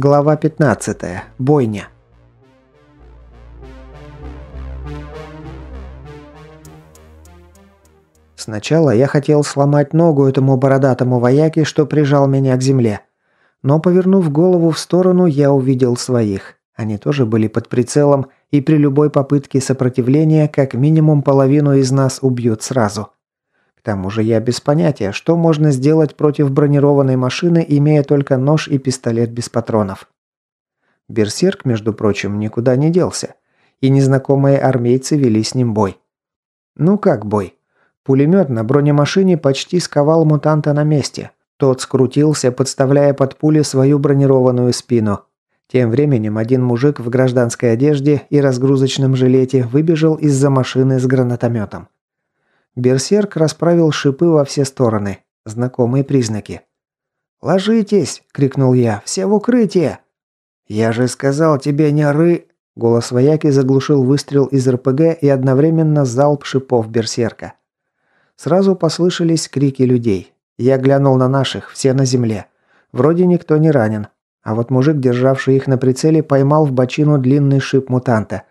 Глава 15. Бойня. Сначала я хотел сломать ногу этому бородатому вояке, что прижал меня к земле. Но, повернув голову в сторону, я увидел своих. Они тоже были под прицелом, и при любой попытке сопротивления как минимум половину из нас убьют сразу. Тому же я без понятия, что можно сделать против бронированной машины, имея только нож и пистолет без патронов. Берсерк, между прочим, никуда не делся, и незнакомые армейцы вели с ним бой. Ну как бой? Пулемет на бронемашине почти сковал мутанта на месте. Тот скрутился, подставляя под пули свою бронированную спину. Тем временем один мужик в гражданской одежде и разгрузочном жилете выбежал из-за машины с гранатометом. Берсерк расправил шипы во все стороны. Знакомые признаки. «Ложитесь!» – крикнул я. «Все в укрытие!» «Я же сказал тебе не ры...» Голос вояки заглушил выстрел из РПГ и одновременно залп шипов берсерка. Сразу послышались крики людей. Я глянул на наших, все на земле. Вроде никто не ранен. А вот мужик, державший их на прицеле, поймал в бочину длинный шип мутанта.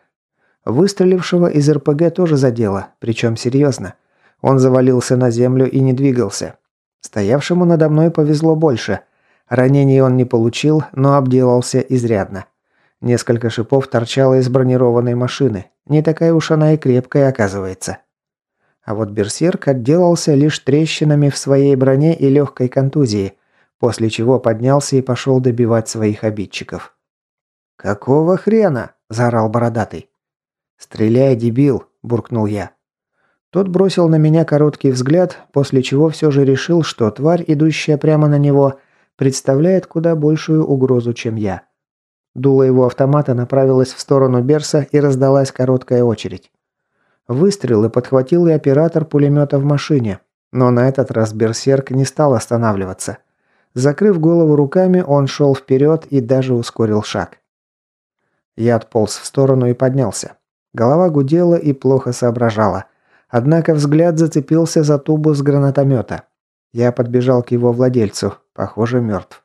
Выстрелившего из РПГ тоже задело, причем серьезно. Он завалился на землю и не двигался. Стоявшему надо мной повезло больше. Ранений он не получил, но обделался изрядно. Несколько шипов торчало из бронированной машины. Не такая уж она и крепкая оказывается. А вот Берсерк отделался лишь трещинами в своей броне и легкой контузии, после чего поднялся и пошел добивать своих обидчиков. «Какого хрена?» – заорал бородатый. «Стреляй, дебил!» – буркнул я. Тот бросил на меня короткий взгляд, после чего все же решил, что тварь, идущая прямо на него, представляет куда большую угрозу, чем я. Дуло его автомата направилось в сторону Берса и раздалась короткая очередь. Выстрелы подхватил и оператор пулемета в машине, но на этот раз Берсерк не стал останавливаться. Закрыв голову руками, он шел вперед и даже ускорил шаг. Я отполз в сторону и поднялся. Голова гудела и плохо соображала. Однако взгляд зацепился за тубу с гранатомета. Я подбежал к его владельцу, похоже, мертв.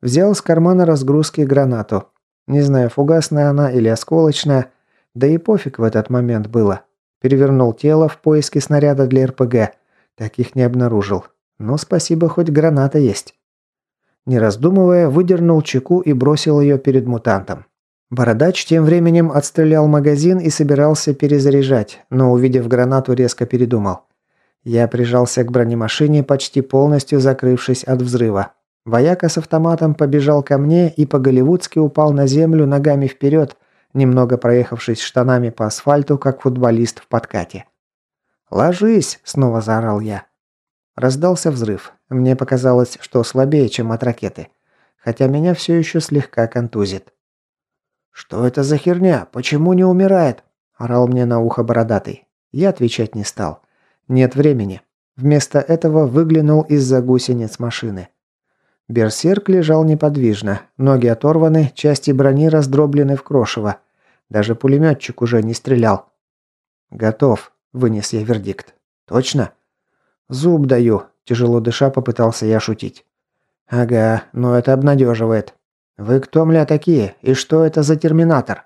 Взял с кармана разгрузки гранату. Не знаю, фугасная она или осколочная, да и пофиг в этот момент было. Перевернул тело в поиске снаряда для РПГ. Таких не обнаружил. Но спасибо, хоть граната есть. Не раздумывая, выдернул чеку и бросил ее перед мутантом. Бородач тем временем отстрелял магазин и собирался перезаряжать, но, увидев гранату, резко передумал. Я прижался к бронемашине, почти полностью закрывшись от взрыва. Вояка с автоматом побежал ко мне и по-голливудски упал на землю ногами вперед, немного проехавшись штанами по асфальту, как футболист в подкате. «Ложись!» – снова заорал я. Раздался взрыв. Мне показалось, что слабее, чем от ракеты. Хотя меня все еще слегка контузит. «Что это за херня? Почему не умирает?» – орал мне на ухо бородатый. Я отвечать не стал. Нет времени. Вместо этого выглянул из-за гусениц машины. Берсерк лежал неподвижно, ноги оторваны, части брони раздроблены в крошево. Даже пулеметчик уже не стрелял. «Готов», – вынес я вердикт. «Точно?» «Зуб даю», – тяжело дыша попытался я шутить. «Ага, но это обнадеживает. Вы кто, мля, такие? И что это за терминатор?»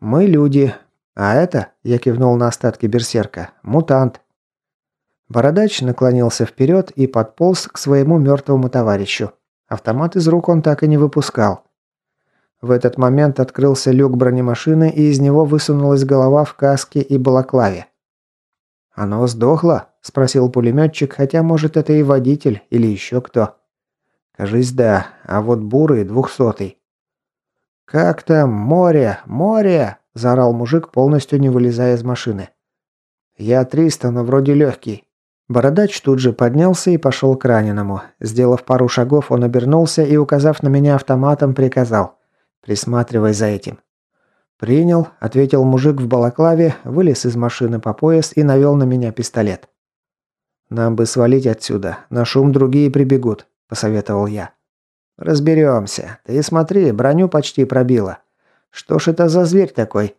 «Мы люди. А это, – я кивнул на остатки берсерка, – мутант». Бородач наклонился вперед и подполз к своему мертвому товарищу. Автомат из рук он так и не выпускал. В этот момент открылся люк бронемашины, и из него высунулась голова в каске и балаклаве. «Оно сдохло?» – спросил пулеметчик, хотя, может, это и водитель или еще кто. «Кажись, да. А вот бурый двухсотый». «Как там? Море! Море!» – заорал мужик, полностью не вылезая из машины. «Я триста, но вроде легкий». Бородач тут же поднялся и пошел к раненому. Сделав пару шагов, он обернулся и, указав на меня автоматом, приказал. Присматривай за этим». «Принял», – ответил мужик в балаклаве, вылез из машины по пояс и навел на меня пистолет. «Нам бы свалить отсюда, на шум другие прибегут», – посоветовал я. «Разберемся. Ты смотри, броню почти пробило. Что ж это за зверь такой?»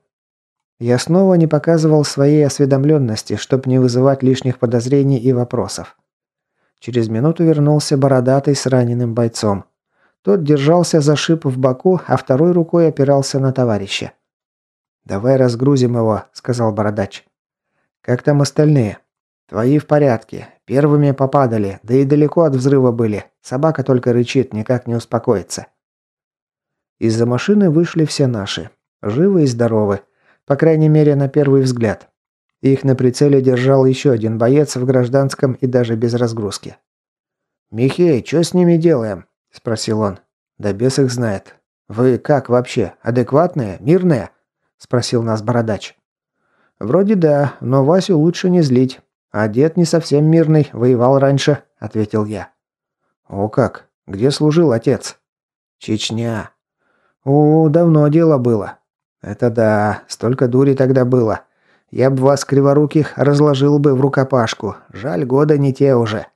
Я снова не показывал своей осведомленности, чтобы не вызывать лишних подозрений и вопросов. Через минуту вернулся бородатый с раненым бойцом. Тот держался за шип в боку, а второй рукой опирался на товарища. «Давай разгрузим его», — сказал бородач. «Как там остальные?» «Твои в порядке. Первыми попадали, да и далеко от взрыва были. Собака только рычит, никак не успокоится». Из-за машины вышли все наши. Живы и здоровы. По крайней мере, на первый взгляд. Их на прицеле держал еще один боец в гражданском и даже без разгрузки. «Михей, что с ними делаем?» – спросил он. «Да бес их знает. Вы как вообще? Адекватные? Мирные?» – спросил нас бородач. «Вроде да, но Васю лучше не злить. А дед не совсем мирный, воевал раньше», – ответил я. «О как? Где служил отец?» «Чечня». «О, давно дело было». «Это да, столько дури тогда было. Я б вас, криворуких, разложил бы в рукопашку. Жаль, года не те уже.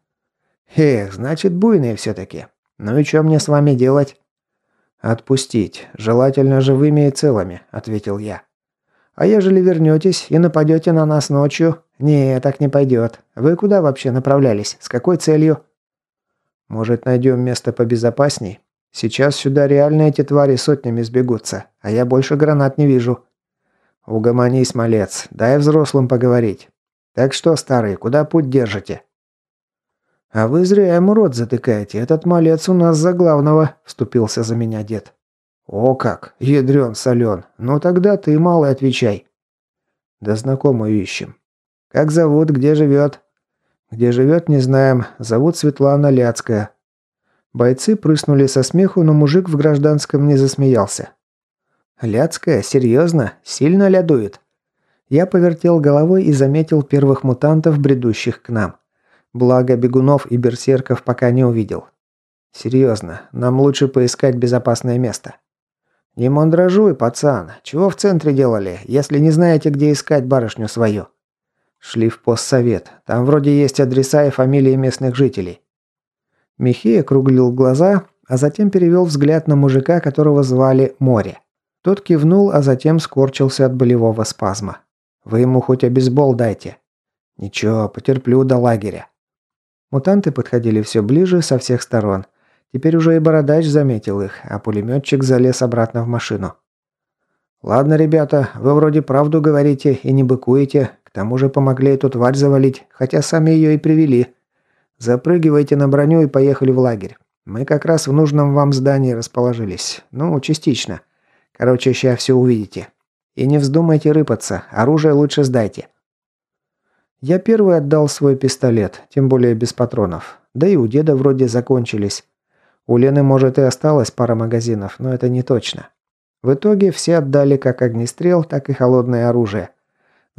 Эх, значит, буйные все-таки. Ну и что мне с вами делать? Отпустить. Желательно живыми и целыми, ответил я. А ежели вернетесь и нападете на нас ночью? Не, так не пойдет. Вы куда вообще направлялись? С какой целью? Может, найдем место побезопасней? Сейчас сюда реально эти твари сотнями сбегутся, а я больше гранат не вижу. «Угомонись, малец, дай взрослым поговорить. Так что, старый, куда путь держите?» «А вы зря ему рот затыкаете, этот малец у нас за главного», – вступился за меня дед. «О как, ядрен солен, ну тогда ты, малый, отвечай». «Да знакомую ищем». «Как зовут, где живет?» «Где живет, не знаем, зовут Светлана Ляцкая». Бойцы прыснули со смеху, но мужик в гражданском не засмеялся. «Ляцкая? Серьезно? Сильно лядует?» Я повертел головой и заметил первых мутантов, бредущих к нам. Благо, бегунов и берсерков пока не увидел. «Серьезно, нам лучше поискать безопасное место». «Не мандражуй, пацан. Чего в центре делали, если не знаете, где искать барышню свою?» Шли в постсовет. Там вроде есть адреса и фамилии местных жителей. Михей округлил глаза, а затем перевел взгляд на мужика, которого звали Море. Тот кивнул, а затем скорчился от болевого спазма. «Вы ему хоть обезбол дайте». «Ничего, потерплю до лагеря». Мутанты подходили все ближе со всех сторон. Теперь уже и бородач заметил их, а пулеметчик залез обратно в машину. «Ладно, ребята, вы вроде правду говорите и не быкуете. К тому же помогли эту тварь завалить, хотя сами ее и привели. Запрыгивайте на броню и поехали в лагерь. Мы как раз в нужном вам здании расположились. Ну, частично. Короче, сейчас все увидите. И не вздумайте рыпаться, оружие лучше сдайте». Я первый отдал свой пистолет, тем более без патронов. Да и у деда вроде закончились. У Лены, может, и осталось пара магазинов, но это не точно. В итоге все отдали как огнестрел, так и холодное оружие.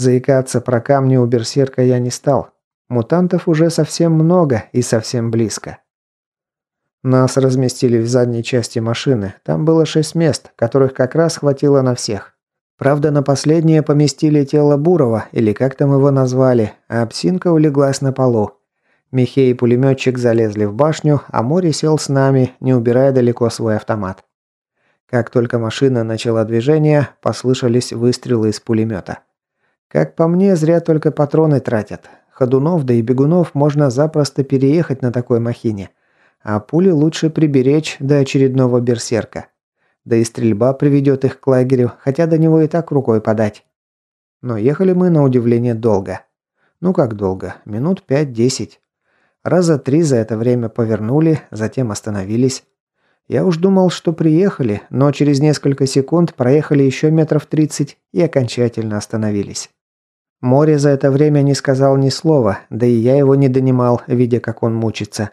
Заикаться про камни у берсерка я не стал. Мутантов уже совсем много и совсем близко. Нас разместили в задней части машины. Там было шесть мест, которых как раз хватило на всех. Правда, на последнее поместили тело Бурова, или как там его назвали, а псинка улеглась на полу. Михей и пулеметчик залезли в башню, а Мори сел с нами, не убирая далеко свой автомат. Как только машина начала движение, послышались выстрелы из пулемета. Как по мне, зря только патроны тратят. Ходунов да и бегунов можно запросто переехать на такой махине – а пули лучше приберечь до очередного берсерка. Да и стрельба приведет их к лагерю, хотя до него и так рукой подать. Но ехали мы на удивление долго. Ну как долго? Минут пять-десять. Раза три за это время повернули, затем остановились. Я уж думал, что приехали, но через несколько секунд проехали еще метров тридцать и окончательно остановились. Море за это время не сказал ни слова, да и я его не донимал, видя, как он мучится.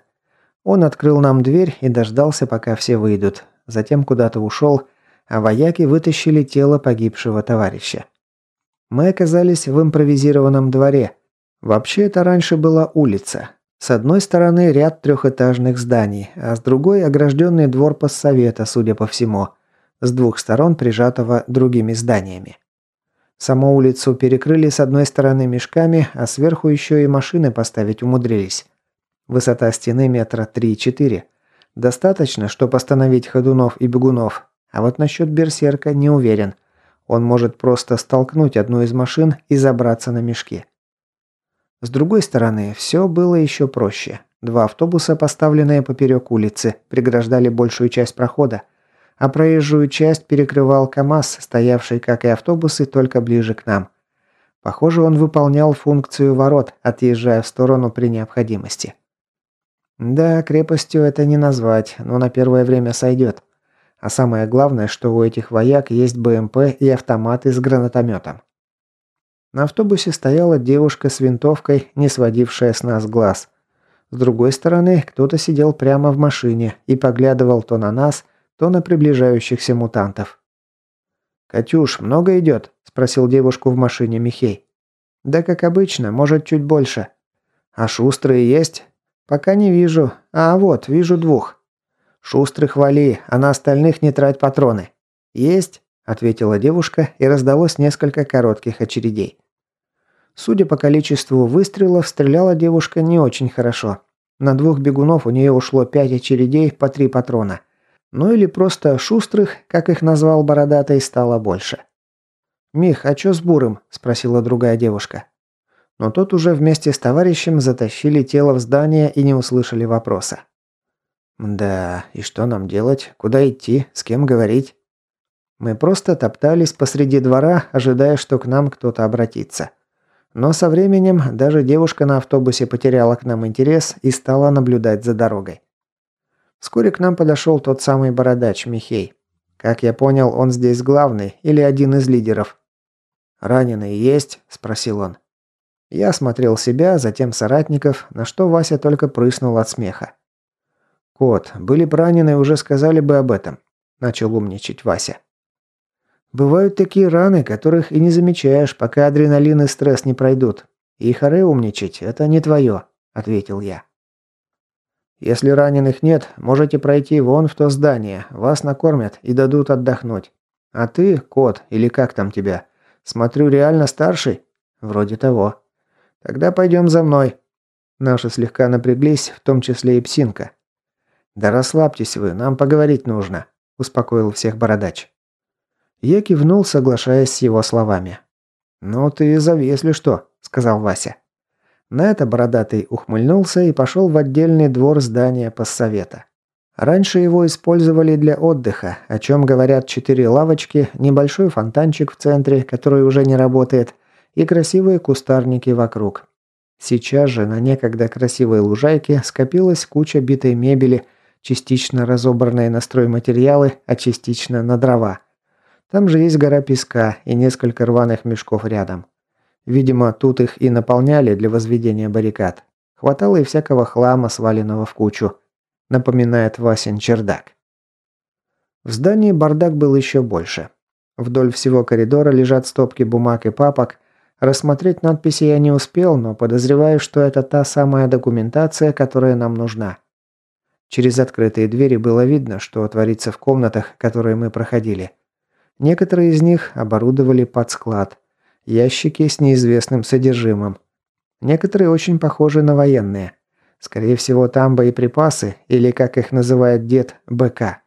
Он открыл нам дверь и дождался, пока все выйдут. Затем куда-то ушел, а вояки вытащили тело погибшего товарища. Мы оказались в импровизированном дворе. Вообще это раньше была улица. С одной стороны ряд трехэтажных зданий, а с другой огражденный двор постсовета, судя по всему. С двух сторон прижатого другими зданиями. Саму улицу перекрыли с одной стороны мешками, а сверху еще и машины поставить умудрились. Высота стены метра 3-4. Достаточно, чтобы остановить ходунов и бегунов. А вот насчет берсерка не уверен. Он может просто столкнуть одну из машин и забраться на мешки. С другой стороны, все было еще проще. Два автобуса, поставленные поперек улицы, преграждали большую часть прохода, а проезжую часть перекрывал КАМАЗ, стоявший, как и автобусы, только ближе к нам. Похоже, он выполнял функцию ворот, отъезжая в сторону при необходимости. Да, крепостью это не назвать, но на первое время сойдет. А самое главное, что у этих вояк есть БМП и автоматы с гранатометом. На автобусе стояла девушка с винтовкой, не сводившая с нас глаз. С другой стороны, кто-то сидел прямо в машине и поглядывал то на нас, то на приближающихся мутантов. «Катюш, много идет?» – спросил девушку в машине Михей. «Да как обычно, может чуть больше». «А шустрые есть?» «Пока не вижу. А вот, вижу двух». «Шустрых вали, а на остальных не трать патроны». «Есть?» – ответила девушка, и раздалось несколько коротких очередей. Судя по количеству выстрелов, стреляла девушка не очень хорошо. На двух бегунов у нее ушло пять очередей по три патрона. Ну или просто шустрых, как их назвал бородатый, стало больше. «Мих, а чё с Бурым?» – спросила другая девушка. Но тот уже вместе с товарищем затащили тело в здание и не услышали вопроса. «Да, и что нам делать? Куда идти? С кем говорить?» Мы просто топтались посреди двора, ожидая, что к нам кто-то обратится. Но со временем даже девушка на автобусе потеряла к нам интерес и стала наблюдать за дорогой. Вскоре к нам подошел тот самый бородач Михей. Как я понял, он здесь главный или один из лидеров. «Раненые есть?» – спросил он. Я осмотрел себя, затем соратников, на что Вася только прыснул от смеха. «Кот, были бы ранены, уже сказали бы об этом», – начал умничать Вася. «Бывают такие раны, которых и не замечаешь, пока адреналин и стресс не пройдут. И харе умничать – это не твое», – ответил я. Если раненых нет, можете пройти вон в то здание. Вас накормят и дадут отдохнуть. А ты, кот, или как там тебя? Смотрю, реально старший? Вроде того. Тогда пойдем за мной. Наши слегка напряглись, в том числе и псинка. Да расслабьтесь вы, нам поговорить нужно, успокоил всех бородач. Я кивнул, соглашаясь с его словами. «Ну ты зови, если что», — сказал Вася. На это Бородатый ухмыльнулся и пошел в отдельный двор здания постсовета. Раньше его использовали для отдыха, о чем говорят четыре лавочки, небольшой фонтанчик в центре, который уже не работает, и красивые кустарники вокруг. Сейчас же на некогда красивой лужайке скопилась куча битой мебели, частично разобранные на стройматериалы, а частично на дрова. Там же есть гора песка и несколько рваных мешков рядом. Видимо, тут их и наполняли для возведения баррикад. Хватало и всякого хлама, сваленного в кучу. Напоминает Васин чердак. В здании бардак был еще больше. Вдоль всего коридора лежат стопки бумаг и папок. Рассмотреть надписи я не успел, но подозреваю, что это та самая документация, которая нам нужна. Через открытые двери было видно, что творится в комнатах, которые мы проходили. Некоторые из них оборудовали под склад – Ящики с неизвестным содержимым. Некоторые очень похожи на военные. Скорее всего, там боеприпасы, или, как их называет дед, БК.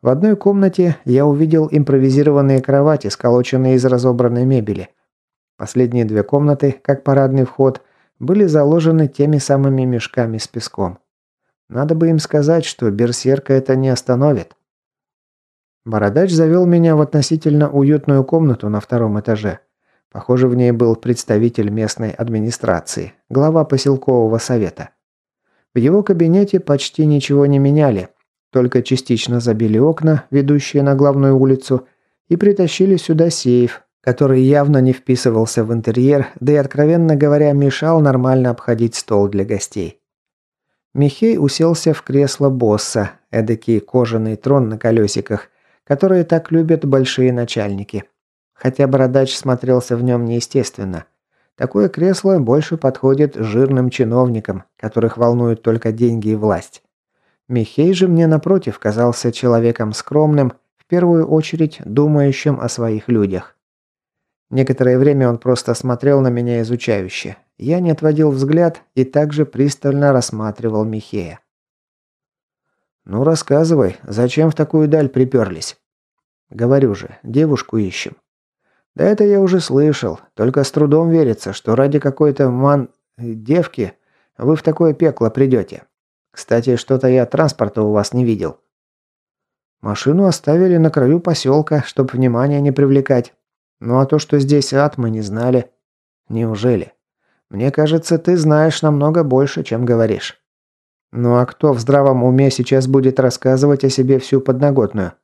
В одной комнате я увидел импровизированные кровати, сколоченные из разобранной мебели. Последние две комнаты, как парадный вход, были заложены теми самыми мешками с песком. Надо бы им сказать, что берсерка это не остановит. Бородач завел меня в относительно уютную комнату на втором этаже. Похоже, в ней был представитель местной администрации, глава поселкового совета. В его кабинете почти ничего не меняли, только частично забили окна, ведущие на главную улицу, и притащили сюда сейф, который явно не вписывался в интерьер, да и, откровенно говоря, мешал нормально обходить стол для гостей. Михей уселся в кресло босса, эдакий кожаный трон на колесиках, которые так любят большие начальники – хотя бородач смотрелся в нем неестественно. Такое кресло больше подходит жирным чиновникам, которых волнуют только деньги и власть. Михей же мне напротив казался человеком скромным, в первую очередь думающим о своих людях. Некоторое время он просто смотрел на меня изучающе. Я не отводил взгляд и также пристально рассматривал Михея. «Ну рассказывай, зачем в такую даль приперлись?» «Говорю же, девушку ищем. Да это я уже слышал, только с трудом верится, что ради какой-то ман... девки вы в такое пекло придете. Кстати, что-то я транспорта у вас не видел». Машину оставили на краю поселка, чтобы внимания не привлекать. Ну а то, что здесь ад, мы не знали. Неужели? Мне кажется, ты знаешь намного больше, чем говоришь. Ну а кто в здравом уме сейчас будет рассказывать о себе всю подноготную?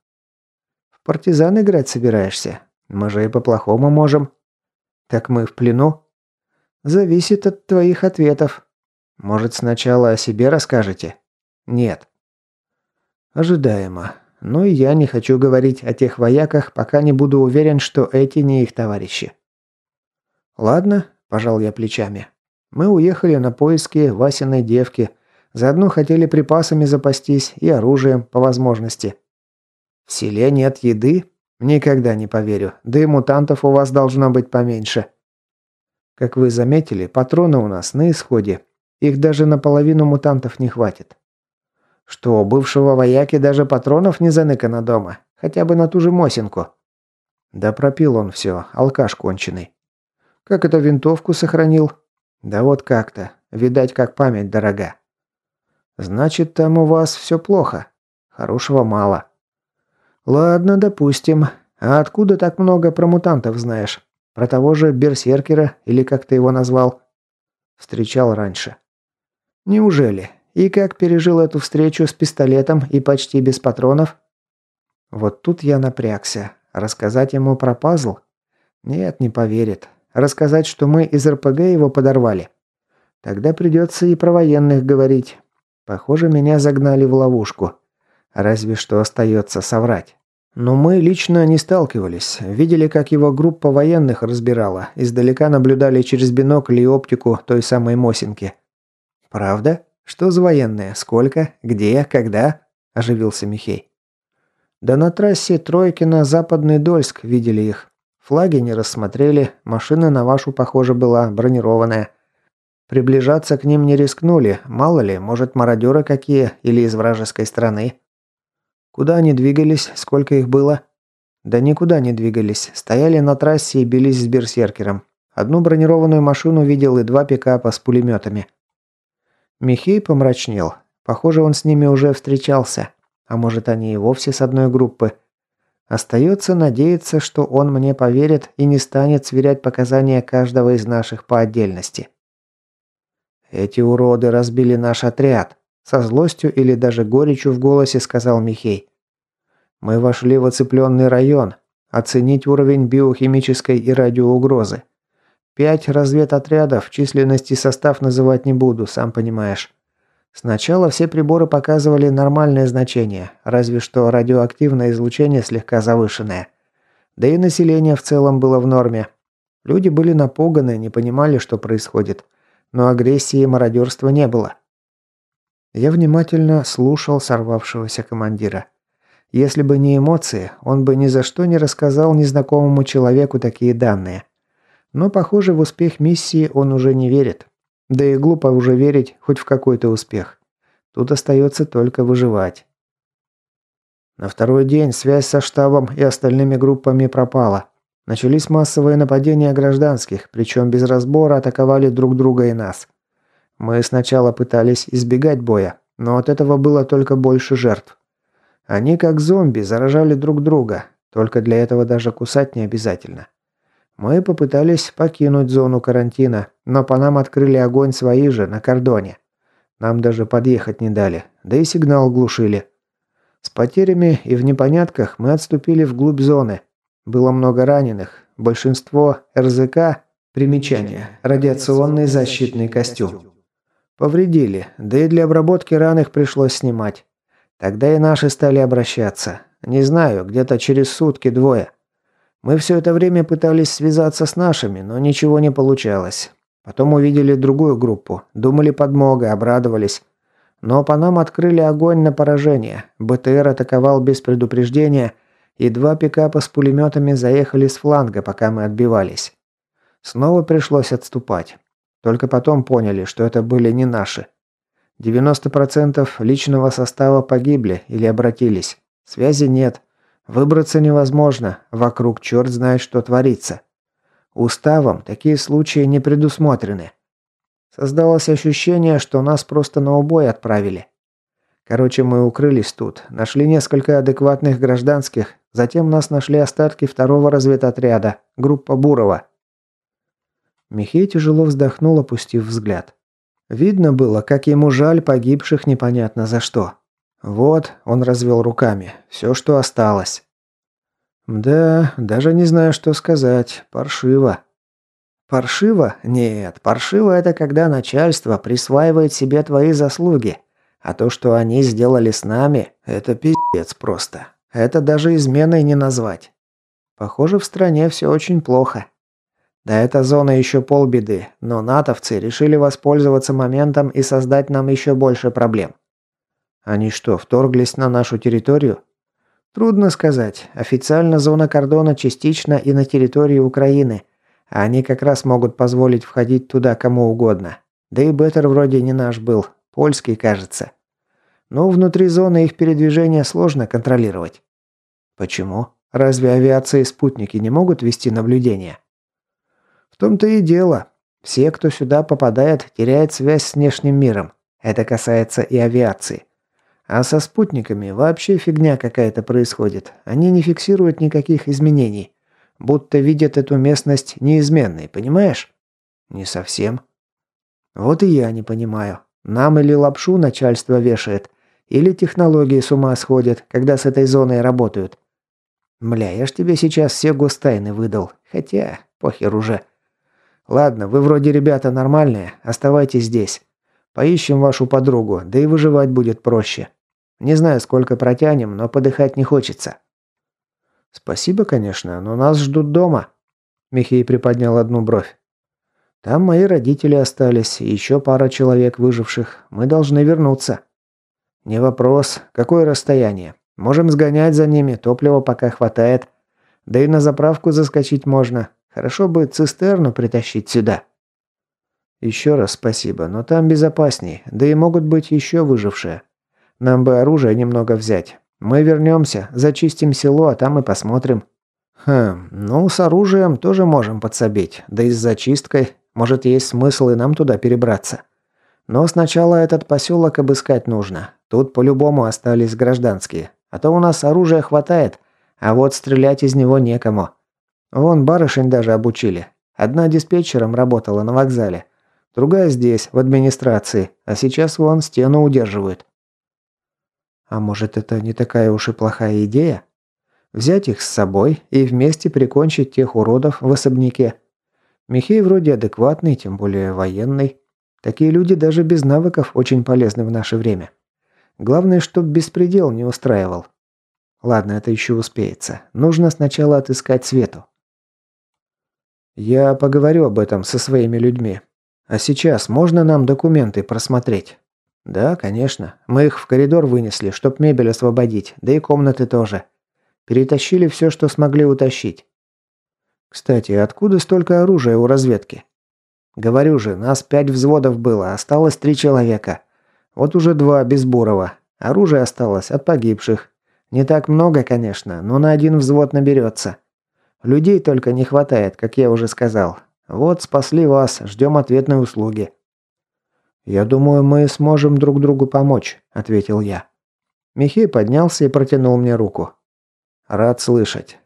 В партизан играть собираешься? Мы же и по-плохому можем. Так мы в плену? Зависит от твоих ответов. Может, сначала о себе расскажете? Нет. Ожидаемо. Ну и я не хочу говорить о тех вояках, пока не буду уверен, что эти не их товарищи. Ладно, пожал я плечами. Мы уехали на поиски Васиной девки. Заодно хотели припасами запастись и оружием по возможности. В селе нет еды? Никогда не поверю. Да и мутантов у вас должно быть поменьше. Как вы заметили, патроны у нас на исходе. Их даже наполовину мутантов не хватит. Что, у бывшего вояки даже патронов не заныкано дома? Хотя бы на ту же Мосинку. Да пропил он все, алкаш конченый. Как это винтовку сохранил? Да вот как-то. Видать, как память дорога. Значит, там у вас все плохо. Хорошего мало. Ладно, допустим. А откуда так много про мутантов знаешь? Про того же Берсеркера, или как ты его назвал? Встречал раньше. Неужели? И как пережил эту встречу с пистолетом и почти без патронов? Вот тут я напрягся. Рассказать ему про пазл? Нет, не поверит. Рассказать, что мы из РПГ его подорвали? Тогда придется и про военных говорить. Похоже, меня загнали в ловушку. Разве что остается соврать. Но мы лично не сталкивались. Видели, как его группа военных разбирала. Издалека наблюдали через бинокль и оптику той самой Мосинки. Правда? «Что за военные? Сколько? Где? Когда?» – оживился Михей. «Да на трассе Тройкино-Западный Дольск видели их. Флаги не рассмотрели, машина на вашу, похоже, была бронированная. Приближаться к ним не рискнули, мало ли, может, мародеры какие или из вражеской страны. Куда они двигались, сколько их было?» «Да никуда не двигались, стояли на трассе и бились с берсеркером. Одну бронированную машину видел и два пикапа с пулеметами». Михей помрачнел. Похоже, он с ними уже встречался. А может, они и вовсе с одной группы. Остается надеяться, что он мне поверит и не станет сверять показания каждого из наших по отдельности. «Эти уроды разбили наш отряд», – со злостью или даже горечью в голосе сказал Михей. «Мы вошли в оцепленный район. Оценить уровень биохимической и радиоугрозы. Пять разведотрядов, численность и состав называть не буду, сам понимаешь. Сначала все приборы показывали нормальное значение, разве что радиоактивное излучение слегка завышенное. Да и население в целом было в норме. Люди были напуганы, не понимали, что происходит. Но агрессии и мародерства не было. Я внимательно слушал сорвавшегося командира. Если бы не эмоции, он бы ни за что не рассказал незнакомому человеку такие данные. Но, похоже, в успех миссии он уже не верит. Да и глупо уже верить хоть в какой-то успех. Тут остается только выживать. На второй день связь со штабом и остальными группами пропала. Начались массовые нападения гражданских, причем без разбора атаковали друг друга и нас. Мы сначала пытались избегать боя, но от этого было только больше жертв. Они как зомби заражали друг друга, только для этого даже кусать не обязательно. Мы попытались покинуть зону карантина, но по нам открыли огонь свои же на кордоне. Нам даже подъехать не дали, да и сигнал глушили. С потерями и в непонятках мы отступили вглубь зоны. Было много раненых, большинство РЗК, примечание, радиационный защитный костюм. Повредили, да и для обработки ран их пришлось снимать. Тогда и наши стали обращаться. Не знаю, где-то через сутки двое. Мы все это время пытались связаться с нашими, но ничего не получалось. Потом увидели другую группу, думали подмога, обрадовались. Но по нам открыли огонь на поражение. БТР атаковал без предупреждения, и два пикапа с пулеметами заехали с фланга, пока мы отбивались. Снова пришлось отступать. Только потом поняли, что это были не наши. 90% личного состава погибли или обратились. Связи нет. Выбраться невозможно, вокруг черт знает, что творится. Уставом такие случаи не предусмотрены. Создалось ощущение, что нас просто на убой отправили. Короче, мы укрылись тут, нашли несколько адекватных гражданских, затем нас нашли остатки второго разведотряда, группа Бурова. Михей тяжело вздохнул, опустив взгляд. Видно было, как ему жаль погибших непонятно за что. Вот, он развел руками, все, что осталось. Да, даже не знаю, что сказать, паршиво. Паршиво? Нет, паршиво это когда начальство присваивает себе твои заслуги. А то, что они сделали с нами, это пиздец просто. Это даже изменой не назвать. Похоже, в стране все очень плохо. Да эта зона еще полбеды, но натовцы решили воспользоваться моментом и создать нам еще больше проблем. Они что, вторглись на нашу территорию? Трудно сказать. Официально зона кордона частично и на территории Украины. А они как раз могут позволить входить туда кому угодно. Да и Беттер вроде не наш был, Польский, кажется. Но внутри зоны их передвижения сложно контролировать. Почему? Разве авиация и спутники не могут вести наблюдение? Том-то и дело. Все, кто сюда попадает, теряют связь с внешним миром. Это касается и авиации. А со спутниками вообще фигня какая-то происходит. Они не фиксируют никаких изменений. Будто видят эту местность неизменной, понимаешь? Не совсем. Вот и я не понимаю. Нам или лапшу начальство вешает, или технологии с ума сходят, когда с этой зоной работают. Мля, я ж тебе сейчас все гостайны выдал. Хотя, похер уже. Ладно, вы вроде ребята нормальные, оставайтесь здесь. Поищем вашу подругу, да и выживать будет проще. Не знаю, сколько протянем, но подыхать не хочется. Спасибо, конечно, но нас ждут дома. Михей приподнял одну бровь. Там мои родители остались, и еще пара человек выживших. Мы должны вернуться. Не вопрос. Какое расстояние? Можем сгонять за ними, топлива пока хватает. Да и на заправку заскочить можно. Хорошо бы цистерну притащить сюда. Еще раз спасибо, но там безопасней, да и могут быть еще выжившие. Нам бы оружие немного взять. Мы вернемся, зачистим село, а там и посмотрим. Хм, ну с оружием тоже можем подсобить, да и с зачисткой. Может, есть смысл и нам туда перебраться. Но сначала этот поселок обыскать нужно. Тут по-любому остались гражданские. А то у нас оружия хватает, а вот стрелять из него некому. Вон барышень даже обучили. Одна диспетчером работала на вокзале, другая здесь, в администрации, а сейчас вон стену удерживают. А может, это не такая уж и плохая идея? Взять их с собой и вместе прикончить тех уродов в особняке. Михей вроде адекватный, тем более военный. Такие люди даже без навыков очень полезны в наше время. Главное, чтоб беспредел не устраивал. Ладно, это еще успеется. Нужно сначала отыскать Свету. Я поговорю об этом со своими людьми. А сейчас можно нам документы просмотреть? Да, конечно. Мы их в коридор вынесли, чтоб мебель освободить, да и комнаты тоже. Перетащили все, что смогли утащить. Кстати, откуда столько оружия у разведки? Говорю же, нас пять взводов было, осталось три человека. Вот уже два без Бурова. Оружие осталось от погибших. Не так много, конечно, но на один взвод наберется. Людей только не хватает, как я уже сказал. Вот спасли вас, ждем ответной услуги». «Я думаю, мы сможем друг другу помочь», – ответил я. Михей поднялся и протянул мне руку. «Рад слышать.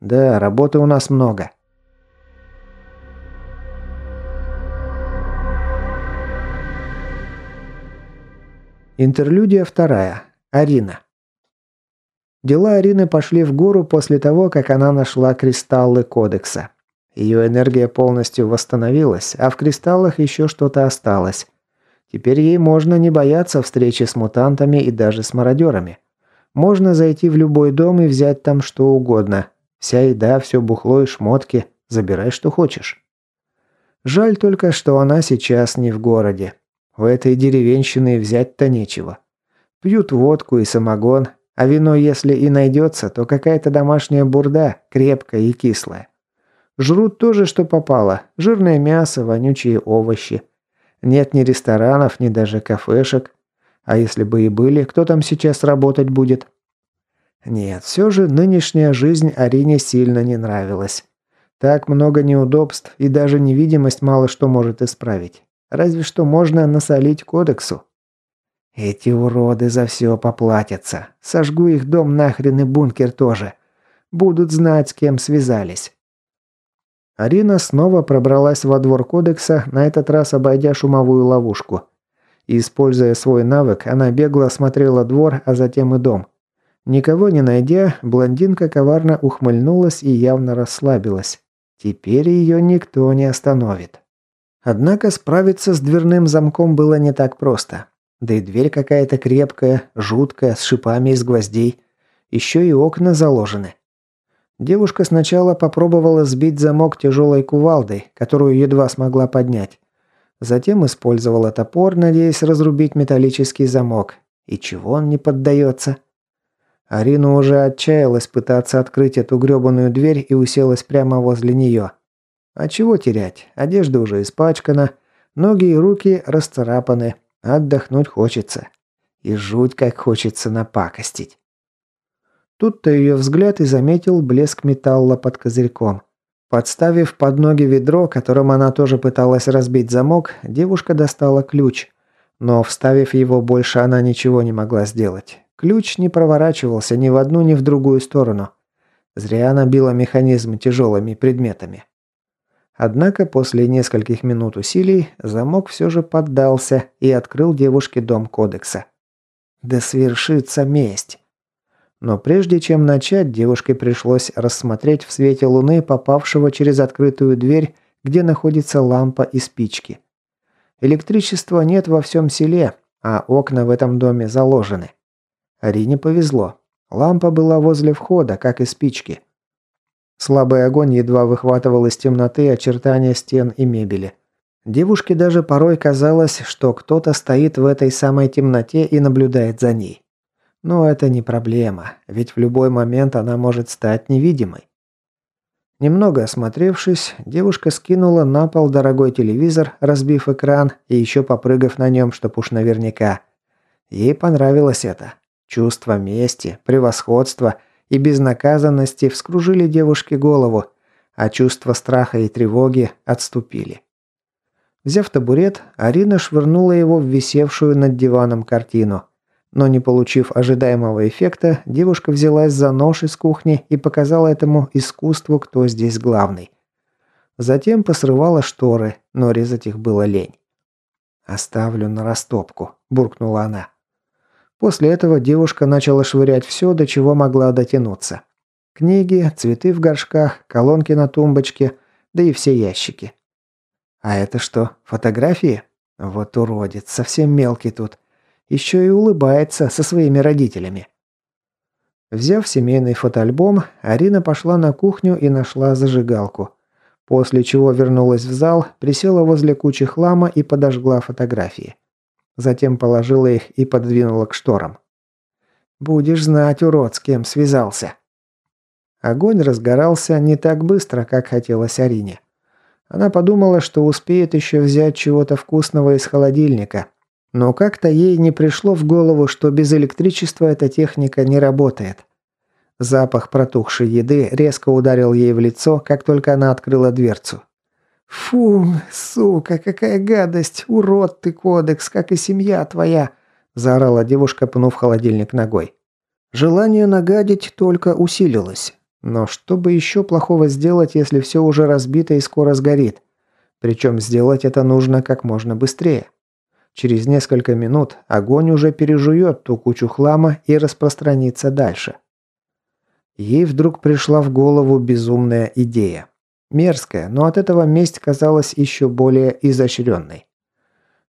Да, работы у нас много». Интерлюдия вторая. Арина. Дела Арины пошли в гору после того, как она нашла кристаллы кодекса. Ее энергия полностью восстановилась, а в кристаллах еще что-то осталось. Теперь ей можно не бояться встречи с мутантами и даже с мародерами. Можно зайти в любой дом и взять там что угодно. Вся еда, все бухло и шмотки. Забирай, что хочешь. Жаль только, что она сейчас не в городе. В этой деревенщины взять-то нечего. Пьют водку и самогон, а вино, если и найдется, то какая-то домашняя бурда, крепкая и кислая. Жрут тоже, что попало. Жирное мясо, вонючие овощи. Нет ни ресторанов, ни даже кафешек. А если бы и были, кто там сейчас работать будет? Нет, все же нынешняя жизнь Арине сильно не нравилась. Так много неудобств, и даже невидимость мало что может исправить. Разве что можно насолить кодексу. Эти уроды за все поплатятся. Сожгу их дом нахрен и бункер тоже. Будут знать, с кем связались. Арина снова пробралась во двор кодекса, на этот раз обойдя шумовую ловушку. Используя свой навык, она бегло осмотрела двор, а затем и дом. Никого не найдя, блондинка коварно ухмыльнулась и явно расслабилась. Теперь ее никто не остановит. Однако справиться с дверным замком было не так просто. Да и дверь какая-то крепкая, жуткая, с шипами из гвоздей. Еще и окна заложены. Девушка сначала попробовала сбить замок тяжелой кувалдой, которую едва смогла поднять. Затем использовала топор, надеясь разрубить металлический замок. И чего он не поддается? Арина уже отчаялась пытаться открыть эту гребаную дверь и уселась прямо возле нее. А чего терять? Одежда уже испачкана, ноги и руки расцарапаны, отдохнуть хочется. И жуть как хочется напакостить. Тут-то ее взгляд и заметил блеск металла под козырьком. Подставив под ноги ведро, которым она тоже пыталась разбить замок, девушка достала ключ. Но вставив его больше она ничего не могла сделать. Ключ не проворачивался ни в одну, ни в другую сторону. Зря она била механизм тяжелыми предметами. Однако после нескольких минут усилий замок все же поддался и открыл девушке дом кодекса. Да свершится месть. Но прежде чем начать, девушке пришлось рассмотреть в свете луны попавшего через открытую дверь, где находится лампа и спички. Электричества нет во всем селе, а окна в этом доме заложены. Арине повезло. Лампа была возле входа, как и спички. Слабый огонь едва выхватывал из темноты очертания стен и мебели. Девушке даже порой казалось, что кто-то стоит в этой самой темноте и наблюдает за ней. Но это не проблема, ведь в любой момент она может стать невидимой. Немного осмотревшись, девушка скинула на пол дорогой телевизор, разбив экран и еще попрыгав на нем, чтоб уж наверняка. Ей понравилось это. Чувство мести, превосходства и безнаказанности вскружили девушке голову, а чувство страха и тревоги отступили. Взяв табурет, Арина швырнула его в висевшую над диваном картину – но не получив ожидаемого эффекта, девушка взялась за нож из кухни и показала этому искусству, кто здесь главный. Затем посрывала шторы, но резать их было лень. «Оставлю на растопку», – буркнула она. После этого девушка начала швырять все, до чего могла дотянуться. Книги, цветы в горшках, колонки на тумбочке, да и все ящики. А это что, фотографии? Вот уродец, совсем мелкий тут. Еще и улыбается со своими родителями. Взяв семейный фотоальбом, Арина пошла на кухню и нашла зажигалку. После чего вернулась в зал, присела возле кучи хлама и подожгла фотографии. Затем положила их и подвинула к шторам. «Будешь знать, урод, с кем связался». Огонь разгорался не так быстро, как хотелось Арине. Она подумала, что успеет еще взять чего-то вкусного из холодильника, но как-то ей не пришло в голову, что без электричества эта техника не работает. Запах протухшей еды резко ударил ей в лицо, как только она открыла дверцу. «Фу, сука, какая гадость! Урод ты, кодекс, как и семья твоя!» – заорала девушка, пнув холодильник ногой. Желание нагадить только усилилось. Но что бы еще плохого сделать, если все уже разбито и скоро сгорит? Причем сделать это нужно как можно быстрее. Через несколько минут огонь уже пережует ту кучу хлама и распространится дальше. Ей вдруг пришла в голову безумная идея. Мерзкая, но от этого месть казалась еще более изощренной.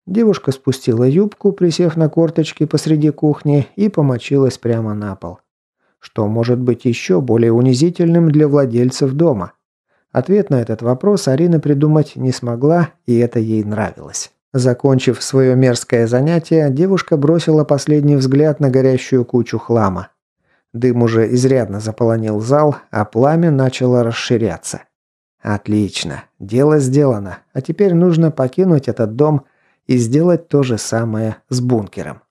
Девушка спустила юбку, присев на корточки посреди кухни, и помочилась прямо на пол. Что может быть еще более унизительным для владельцев дома? Ответ на этот вопрос Арина придумать не смогла, и это ей нравилось. Закончив свое мерзкое занятие, девушка бросила последний взгляд на горящую кучу хлама. Дым уже изрядно заполонил зал, а пламя начало расширяться. Отлично, дело сделано, а теперь нужно покинуть этот дом и сделать то же самое с бункером.